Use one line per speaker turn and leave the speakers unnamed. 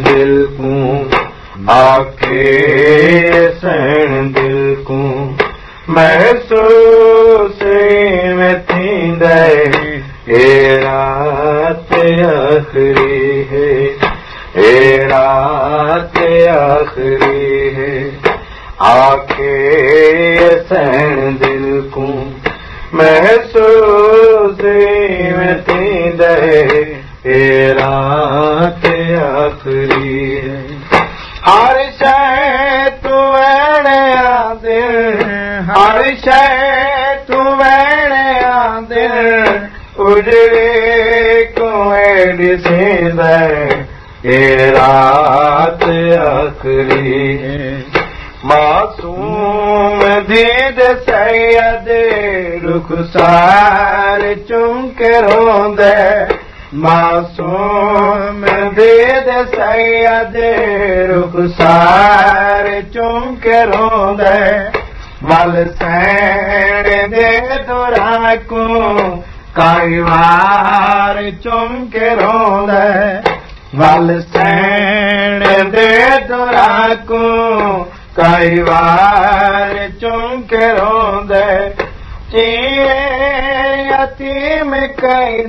दिल को आखे सैण दिल को। महसूस में थींदे ए रात आखरी है है। आखे सैण दिल को में थींदे رات آخري. هر شيءِ تون دل هر شيءِ تون ويڻ دل اجڙي ڪئين ڏسيند اي رات آخري. معصوم رکسار چنڪ روند सैयद रुखसार चुंक रोंद। मल सैण दे दुराकू काई वार रोंद। मल सैण दे दुराकू कई वार यतीम कई